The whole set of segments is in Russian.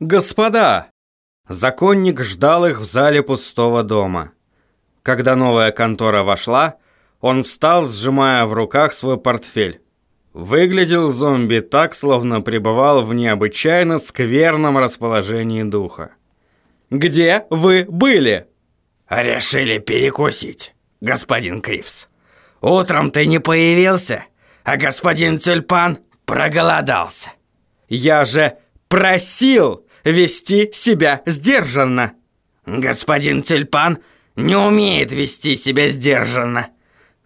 «Господа!» Законник ждал их в зале пустого дома. Когда новая контора вошла, он встал, сжимая в руках свой портфель. Выглядел зомби так, словно пребывал в необычайно скверном расположении духа. «Где вы были?» «Решили перекусить, господин Кривс. Утром ты не появился, а господин Тюльпан проголодался». «Я же просил вести себя сдержанно!» «Господин Тюльпан не умеет вести себя сдержанно.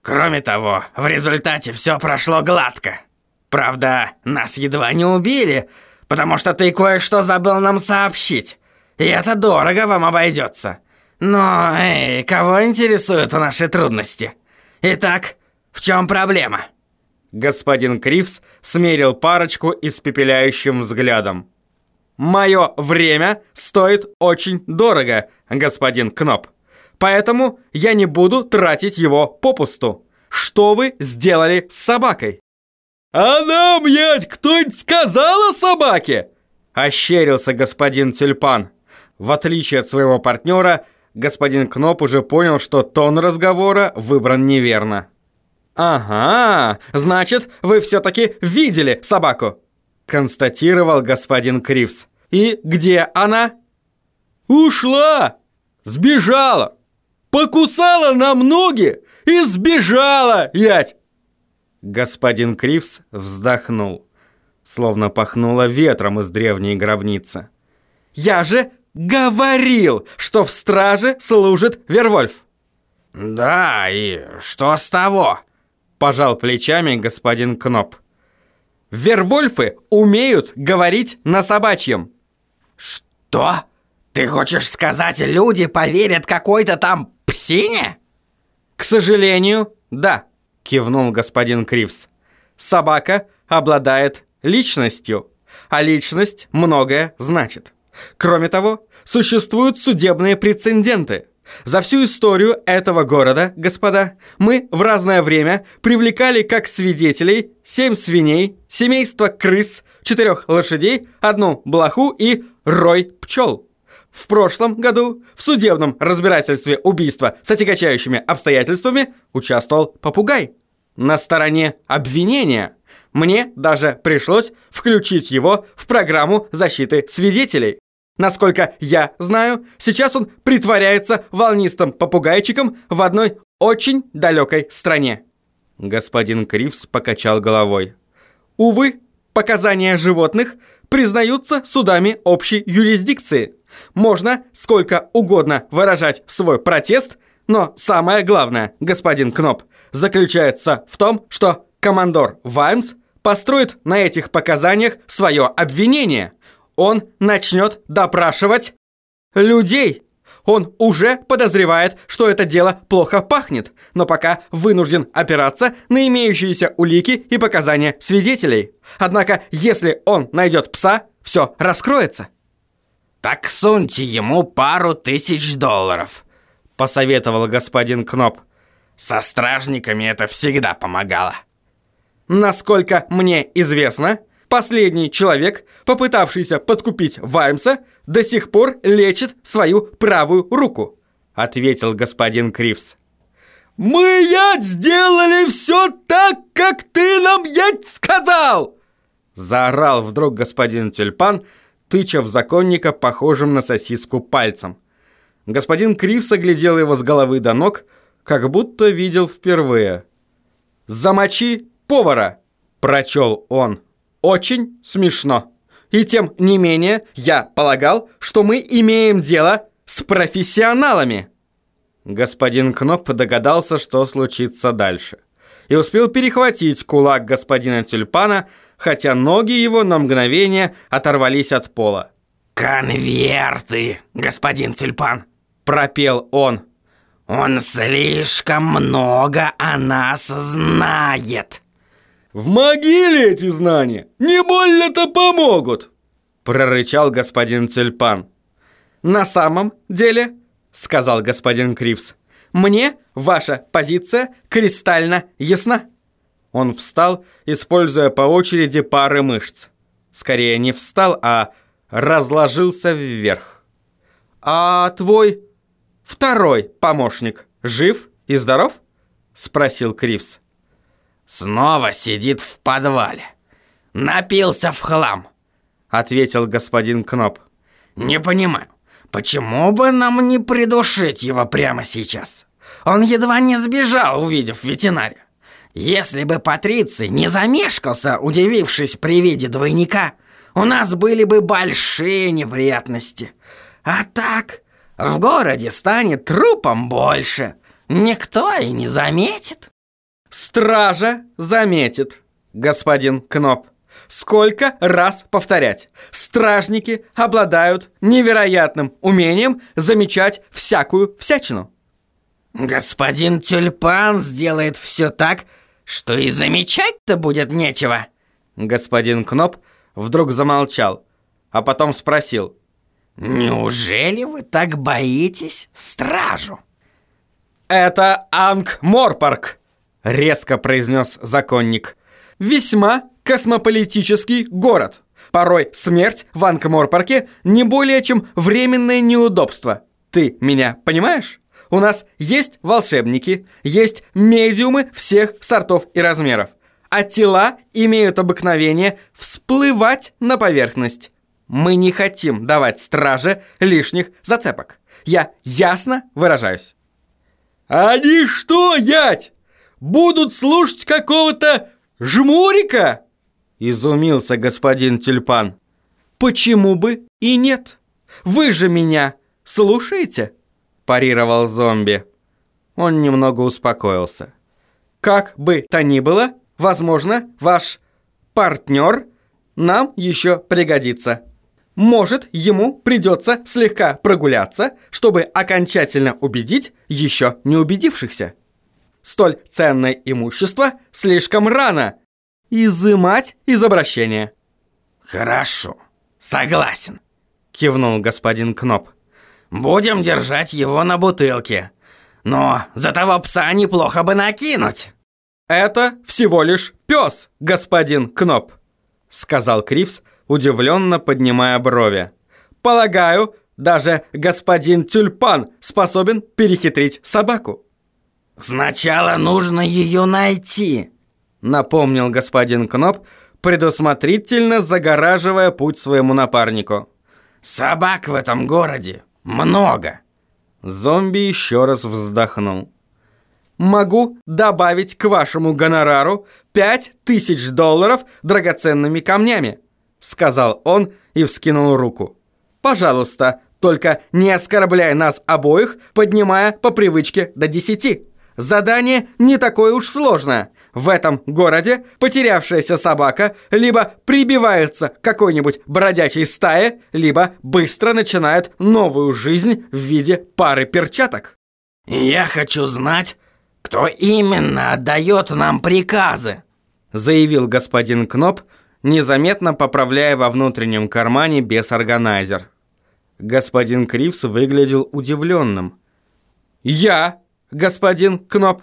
Кроме того, в результате все прошло гладко. Правда, нас едва не убили, потому что ты кое-что забыл нам сообщить. И это дорого вам обойдется. Но, эй, кого интересуют наши трудности? Итак, в чем проблема?» Господин Кривс смерил парочку испепеляющим взглядом. «Мое время стоит очень дорого, господин Кноп. Поэтому я не буду тратить его попусту. Что вы сделали с собакой?» «А нам, ять, кто-нибудь сказал о собаке?» Ощерился господин Тюльпан. В отличие от своего партнера, господин Кноп уже понял, что тон разговора выбран неверно. «Ага, значит, вы все-таки видели собаку?» констатировал господин Кривс. «И где она?» «Ушла! Сбежала! Покусала нам ноги и сбежала, ять!» Господин Кривс вздохнул, словно пахнуло ветром из древней гробницы. «Я же говорил, что в страже служит Вервольф!» «Да, и что с того?» Пожал плечами господин Кноп. Вервольфы умеют говорить на собачьем. Что? Ты хочешь сказать, люди поверят какой-то там псине? К сожалению, да, кивнул господин Кривс. Собака обладает личностью, а личность многое значит. Кроме того, существуют судебные прецеденты – за всю историю этого города, господа, мы в разное время привлекали как свидетелей семь свиней, семейство крыс, четырех лошадей, одну блоху и рой пчел. В прошлом году в судебном разбирательстве убийства с отягчающими обстоятельствами участвовал попугай. На стороне обвинения мне даже пришлось включить его в программу защиты свидетелей. Насколько я знаю, сейчас он притворяется волнистым попугайчиком в одной очень далекой стране. Господин Кривс покачал головой. Увы, показания животных признаются судами общей юрисдикции. Можно сколько угодно выражать свой протест, но самое главное, господин Кноп, заключается в том, что командор Ваймс построит на этих показаниях свое обвинение – он начнет допрашивать людей. Он уже подозревает, что это дело плохо пахнет, но пока вынужден опираться на имеющиеся улики и показания свидетелей. Однако, если он найдет пса, все раскроется. «Так суньте ему пару тысяч долларов», — посоветовал господин Кноп. «Со стражниками это всегда помогало». «Насколько мне известно, Последний человек, попытавшийся подкупить Ваймса, до сих пор лечит свою правую руку», — ответил господин Кривс. «Мы, ять, сделали все так, как ты нам, ять, сказал!» Заорал вдруг господин Тюльпан, тыча в законника похожим на сосиску пальцем. Господин Кривс оглядел его с головы до ног, как будто видел впервые. «Замочи повара!» – прочел он. Очень смешно. И тем не менее, я полагал, что мы имеем дело с профессионалами. Господин Кноп догадался, что случится дальше. И успел перехватить кулак господина Тюльпана, хотя ноги его на мгновение оторвались от пола. «Конверты, господин Тюльпан!» – пропел он. «Он слишком много о нас знает!» В могиле эти знания не больно-то помогут!» Прорычал господин Цельпан. «На самом деле, — сказал господин Кривс, — мне ваша позиция кристально ясна». Он встал, используя по очереди пары мышц. Скорее не встал, а разложился вверх. «А твой второй помощник жив и здоров?» — спросил Кривс. «Снова сидит в подвале. Напился в хлам», — ответил господин Кноп. «Не понимаю, почему бы нам не придушить его прямо сейчас? Он едва не сбежал, увидев ветеринария. Если бы Патриций не замешкался, удивившись при виде двойника, у нас были бы большие неприятности. А так, в городе станет трупом больше. Никто и не заметит. Стража заметит, господин Кноп. Сколько раз повторять? Стражники обладают невероятным умением замечать всякую всячину. Господин Тюльпан сделает все так, что и замечать-то будет нечего. Господин Кноп вдруг замолчал, а потом спросил. «Неужели вы так боитесь стражу?» «Это Анг-Морпарк», — резко произнес законник. «Весьма космополитический город. Порой смерть в Анг-Морпарке не более чем временное неудобство. Ты меня понимаешь? У нас есть волшебники, есть медиумы всех сортов и размеров а тела имеют обыкновение всплывать на поверхность. Мы не хотим давать страже лишних зацепок. Я ясно выражаюсь. «Они что, ять, будут слушать какого-то жмурика?» Изумился господин Тюльпан. «Почему бы и нет? Вы же меня слушаете?» Парировал зомби. Он немного успокоился. «Как бы то ни было, Возможно, ваш партнер нам еще пригодится. Может, ему придется слегка прогуляться, чтобы окончательно убедить еще не убедившихся. Столь ценное имущество слишком рано. Изымать из обращения. Хорошо, согласен, кивнул господин Кноп. Будем держать его на бутылке. Но за того пса неплохо бы накинуть. «Это всего лишь пес, господин Кноп», — сказал Кривс, удивленно поднимая брови. «Полагаю, даже господин Тюльпан способен перехитрить собаку». «Сначала нужно ее найти», — напомнил господин Кноп, предусмотрительно загораживая путь своему напарнику. «Собак в этом городе много». Зомби еще раз вздохнул могу добавить к вашему гонорару пять тысяч долларов драгоценными камнями», сказал он и вскинул руку. «Пожалуйста, только не оскорбляй нас обоих, поднимая по привычке до десяти. Задание не такое уж сложное. В этом городе потерявшаяся собака либо прибивается к какой-нибудь бродячей стае, либо быстро начинает новую жизнь в виде пары перчаток». «Я хочу знать, «Кто именно отдает нам приказы?» заявил господин Кноп, незаметно поправляя во внутреннем кармане без-органайзер. Господин Кривс выглядел удивленным. «Я, господин Кноп?»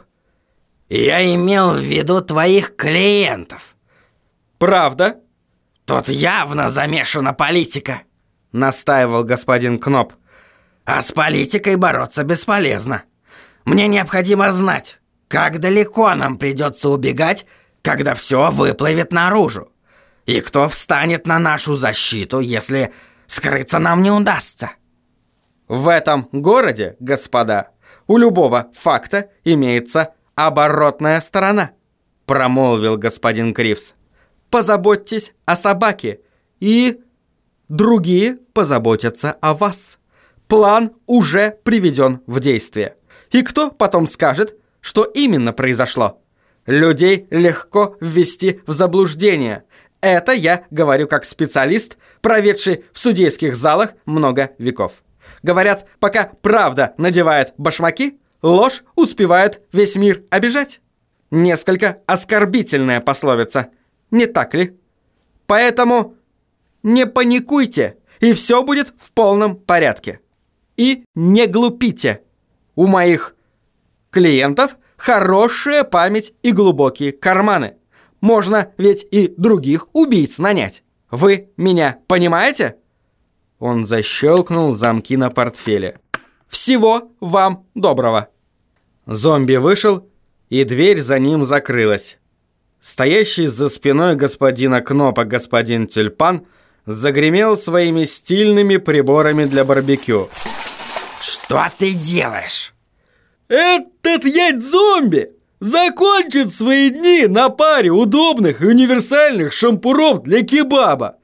«Я имел в виду твоих клиентов». «Правда?» «Тут явно замешана политика», — настаивал господин Кноп. «А с политикой бороться бесполезно». Мне необходимо знать, как далеко нам придется убегать, когда все выплывет наружу. И кто встанет на нашу защиту, если скрыться нам не удастся. В этом городе, господа, у любого факта имеется оборотная сторона, промолвил господин Кривс. Позаботьтесь о собаке, и другие позаботятся о вас. План уже приведен в действие. И кто потом скажет, что именно произошло? Людей легко ввести в заблуждение. Это я говорю как специалист, проведший в судейских залах много веков. Говорят, пока правда надевает башмаки, ложь успевает весь мир обижать. Несколько оскорбительная пословица, не так ли? Поэтому не паникуйте, и все будет в полном порядке. И не глупите. У моих клиентов хорошая память и глубокие карманы. Можно ведь и других убийц нанять. Вы меня понимаете? Он защелкнул замки на портфеле. «Всего вам доброго!» Зомби вышел, и дверь за ним закрылась. Стоящий за спиной господина Кнопа господин Тюльпан загремел своими стильными приборами для барбекю. «Что ты делаешь?» «Этот ять-зомби закончит свои дни на паре удобных и универсальных шампуров для кебаба»,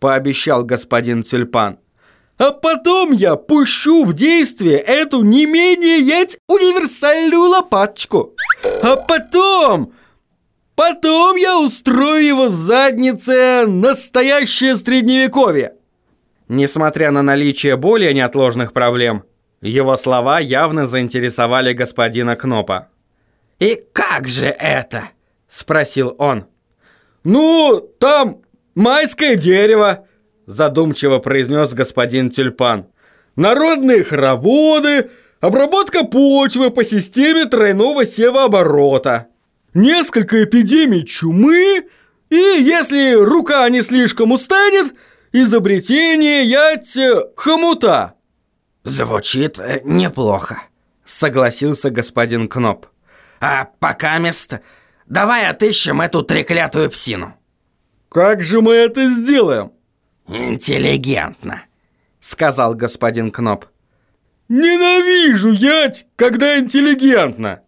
пообещал господин Тюльпан. «А потом я пущу в действие эту не менее ять универсальную лопаточку. А потом...» Потом я устрою его заднице настоящее средневековье. Несмотря на наличие более неотложных проблем, его слова явно заинтересовали господина Кнопа. «И как же это?» – спросил он. «Ну, там майское дерево», – задумчиво произнес господин Тюльпан. «Народные хороводы, обработка почвы по системе тройного севооборота» несколько эпидемий чумы и, если рука не слишком устанет, изобретение ять хомута. Звучит э, неплохо, согласился господин Кноп. А пока место, давай отыщем эту треклятую псину. Как же мы это сделаем? Интеллигентно, сказал господин Кноп. Ненавижу ять, когда интеллигентно.